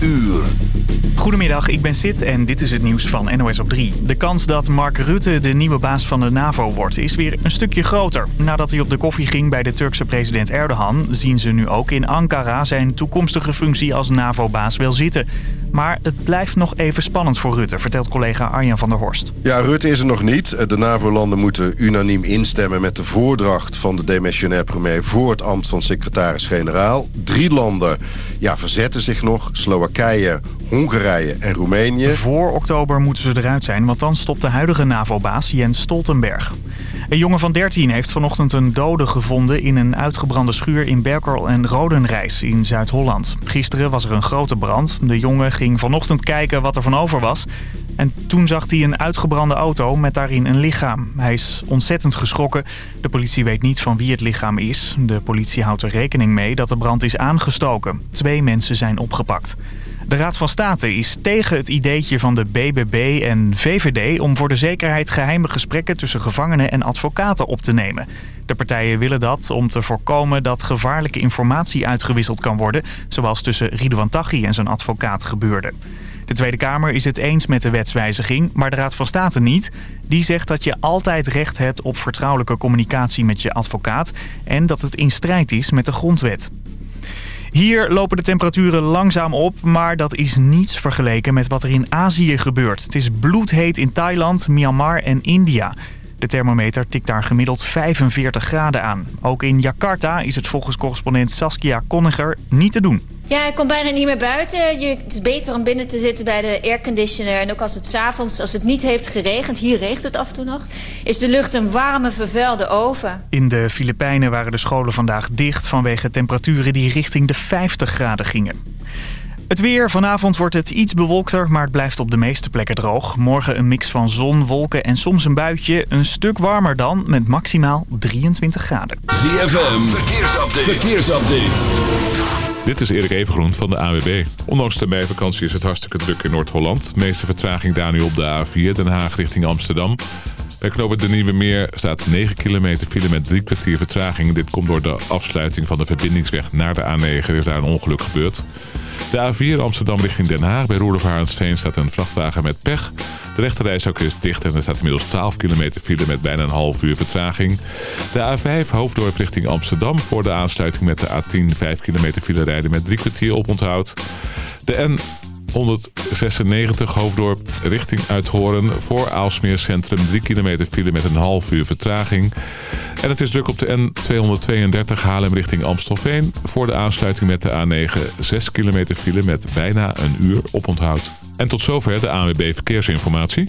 uur. Goedemiddag, ik ben Sid en dit is het nieuws van NOS op 3. De kans dat Mark Rutte de nieuwe baas van de NAVO wordt is weer een stukje groter. Nadat hij op de koffie ging bij de Turkse president Erdogan... zien ze nu ook in Ankara zijn toekomstige functie als NAVO-baas wel zitten. Maar het blijft nog even spannend voor Rutte, vertelt collega Arjan van der Horst. Ja, Rutte is er nog niet. De NAVO-landen moeten unaniem instemmen met de voordracht van de demissionair premier... voor het ambt van secretaris-generaal. Drie landen ja, verzetten zich nog. Slowakije, Hongarije en Roemenië. Voor oktober moeten ze eruit zijn, want dan stopt de huidige NAVO-baas Jens Stoltenberg. Een jongen van 13 heeft vanochtend een dode gevonden in een uitgebrande schuur in Berkel en Rodenrijs in Zuid-Holland. Gisteren was er een grote brand. De jongen ging vanochtend kijken wat er van over was. En toen zag hij een uitgebrande auto met daarin een lichaam. Hij is ontzettend geschrokken. De politie weet niet van wie het lichaam is. De politie houdt er rekening mee dat de brand is aangestoken. Twee mensen zijn opgepakt. De Raad van State is tegen het ideetje van de BBB en VVD... om voor de zekerheid geheime gesprekken tussen gevangenen en advocaten op te nemen. De partijen willen dat om te voorkomen dat gevaarlijke informatie uitgewisseld kan worden... zoals tussen Ridouan Taghi en zijn advocaat gebeurde. De Tweede Kamer is het eens met de wetswijziging, maar de Raad van State niet. Die zegt dat je altijd recht hebt op vertrouwelijke communicatie met je advocaat... en dat het in strijd is met de grondwet. Hier lopen de temperaturen langzaam op, maar dat is niets vergeleken met wat er in Azië gebeurt. Het is bloedheet in Thailand, Myanmar en India. De thermometer tikt daar gemiddeld 45 graden aan. Ook in Jakarta is het volgens correspondent Saskia Konniger niet te doen. Ja, ik kom bijna niet meer buiten. Je, het is beter om binnen te zitten bij de airconditioner. En ook als het s'avonds, als het niet heeft geregend... hier regent het af en toe nog... is de lucht een warme, vervuilde oven. In de Filipijnen waren de scholen vandaag dicht... vanwege temperaturen die richting de 50 graden gingen. Het weer. Vanavond wordt het iets bewolkter, maar het blijft op de meeste plekken droog. Morgen een mix van zon, wolken en soms een buitje. Een stuk warmer dan, met maximaal 23 graden. ZFM, verkeersupdate. verkeersupdate. Dit is Erik Evengroen van de AWB. Ondanks de meivakantie is het hartstikke druk in Noord-Holland. De meeste vertraging daar nu op de A4, Den Haag richting Amsterdam. Bij knopen de Nieuwe Meer staat 9 kilometer file met drie kwartier vertraging. Dit komt door de afsluiting van de verbindingsweg naar de A9. Er is daar een ongeluk gebeurd. De A4 Amsterdam richting Den Haag. Bij Roerdervaarensveen staat een vrachtwagen met pech. De rechterreis ook is dicht en er staat inmiddels 12 kilometer file met bijna een half uur vertraging. De A5 Hoofddorp richting Amsterdam voor de aansluiting met de A10 5 kilometer file rijden met drie kwartier oponthoud. De N 196 Hoofddorp richting Uithoren. Voor Aalsmeer Centrum 3 kilometer file met een half uur vertraging. En het is druk op de N232 Haarlem richting Amstelveen. Voor de aansluiting met de A9 6 kilometer file met bijna een uur oponthoud. En tot zover de ANWB Verkeersinformatie.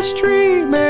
streaming.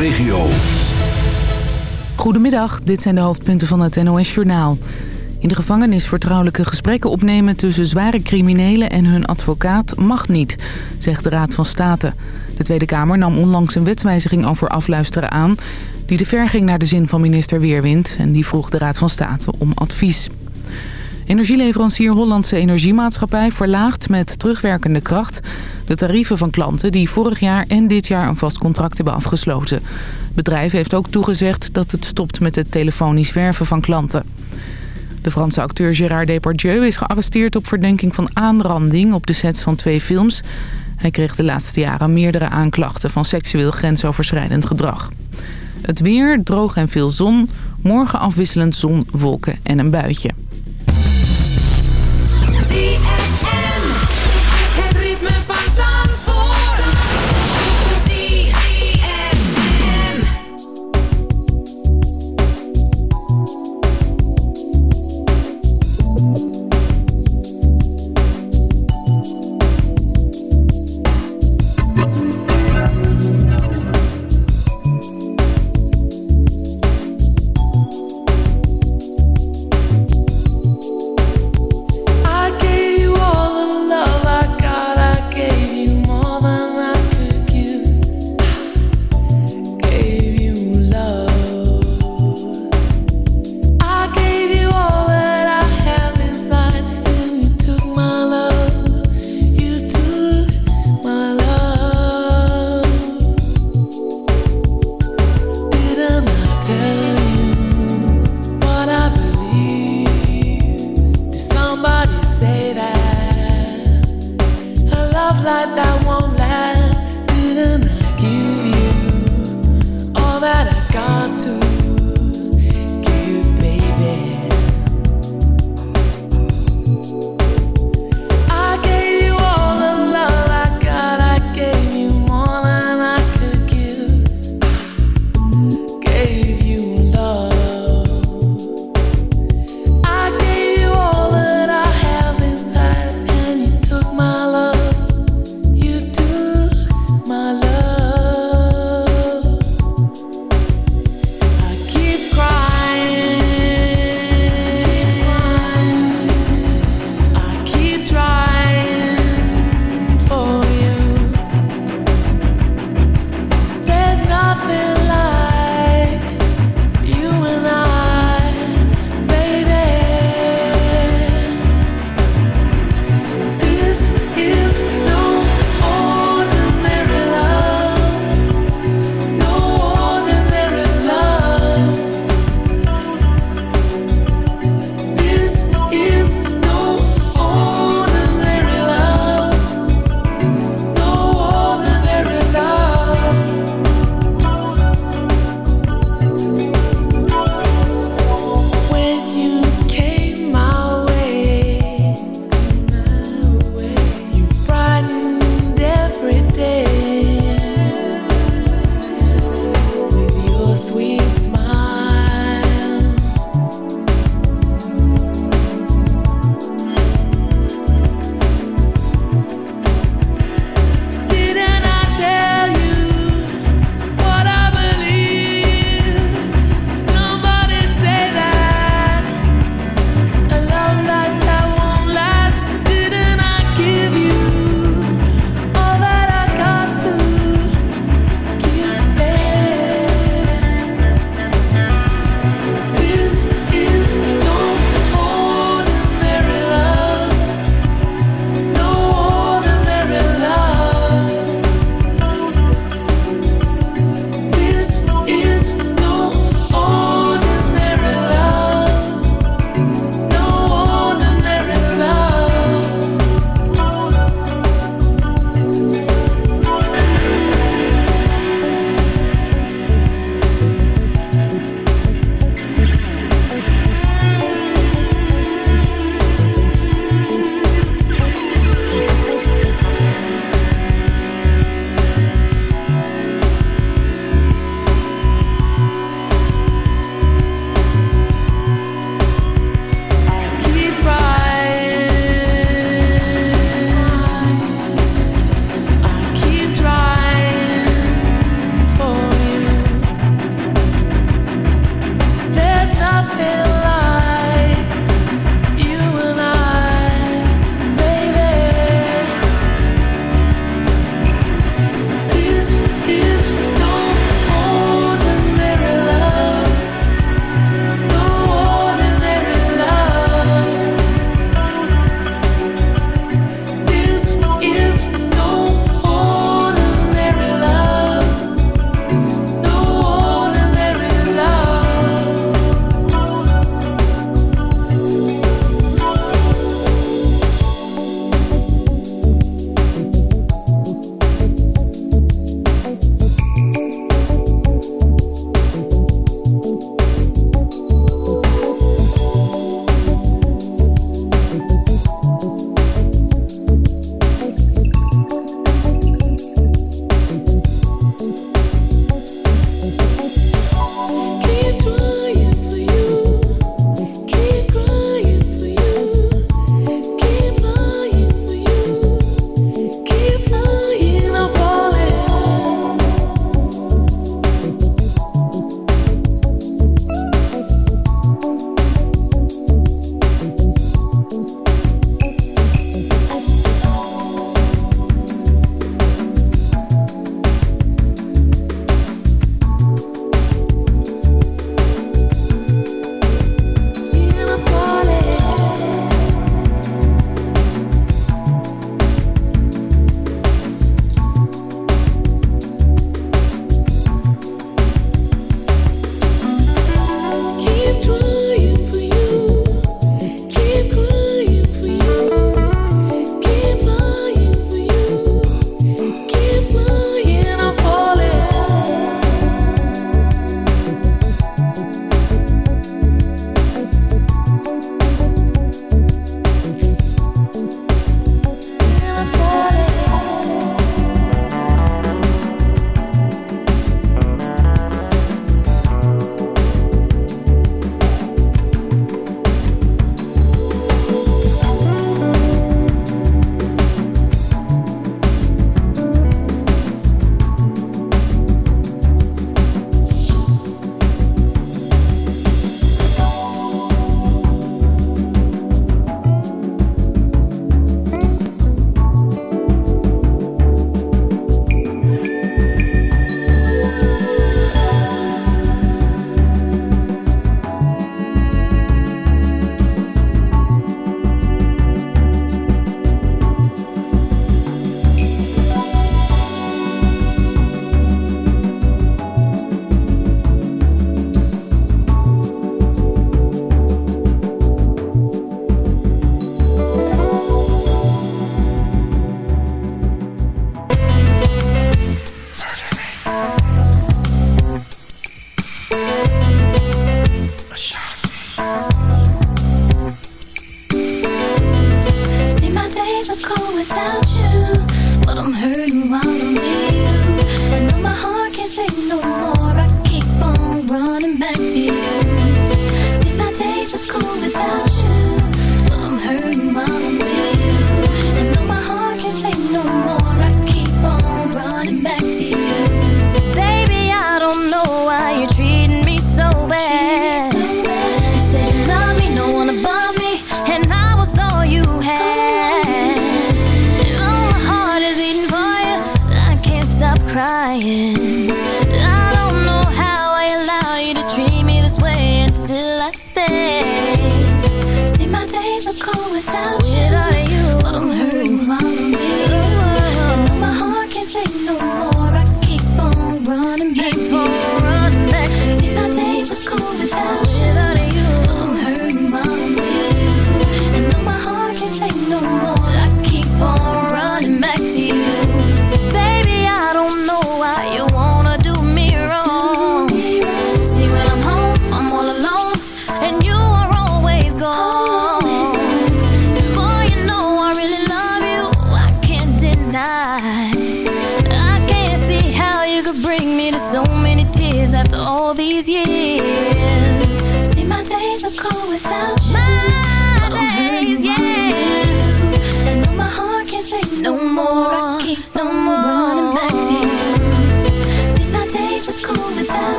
regio. Goedemiddag, dit zijn de hoofdpunten van het NOS-journaal. In de gevangenis vertrouwelijke gesprekken opnemen tussen zware criminelen en hun advocaat mag niet, zegt de Raad van State. De Tweede Kamer nam onlangs een wetswijziging over afluisteren aan... die te ver ging naar de zin van minister Weerwind en die vroeg de Raad van State om advies. Energieleverancier Hollandse Energiemaatschappij verlaagt met terugwerkende kracht de tarieven van klanten die vorig jaar en dit jaar een vast contract hebben afgesloten. Het bedrijf heeft ook toegezegd dat het stopt met het telefonisch werven van klanten. De Franse acteur Gérard Depardieu is gearresteerd op verdenking van aanranding op de sets van twee films. Hij kreeg de laatste jaren meerdere aanklachten van seksueel grensoverschrijdend gedrag. Het weer, droog en veel zon. Morgen afwisselend zon, wolken en een buitje.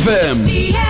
ZFM.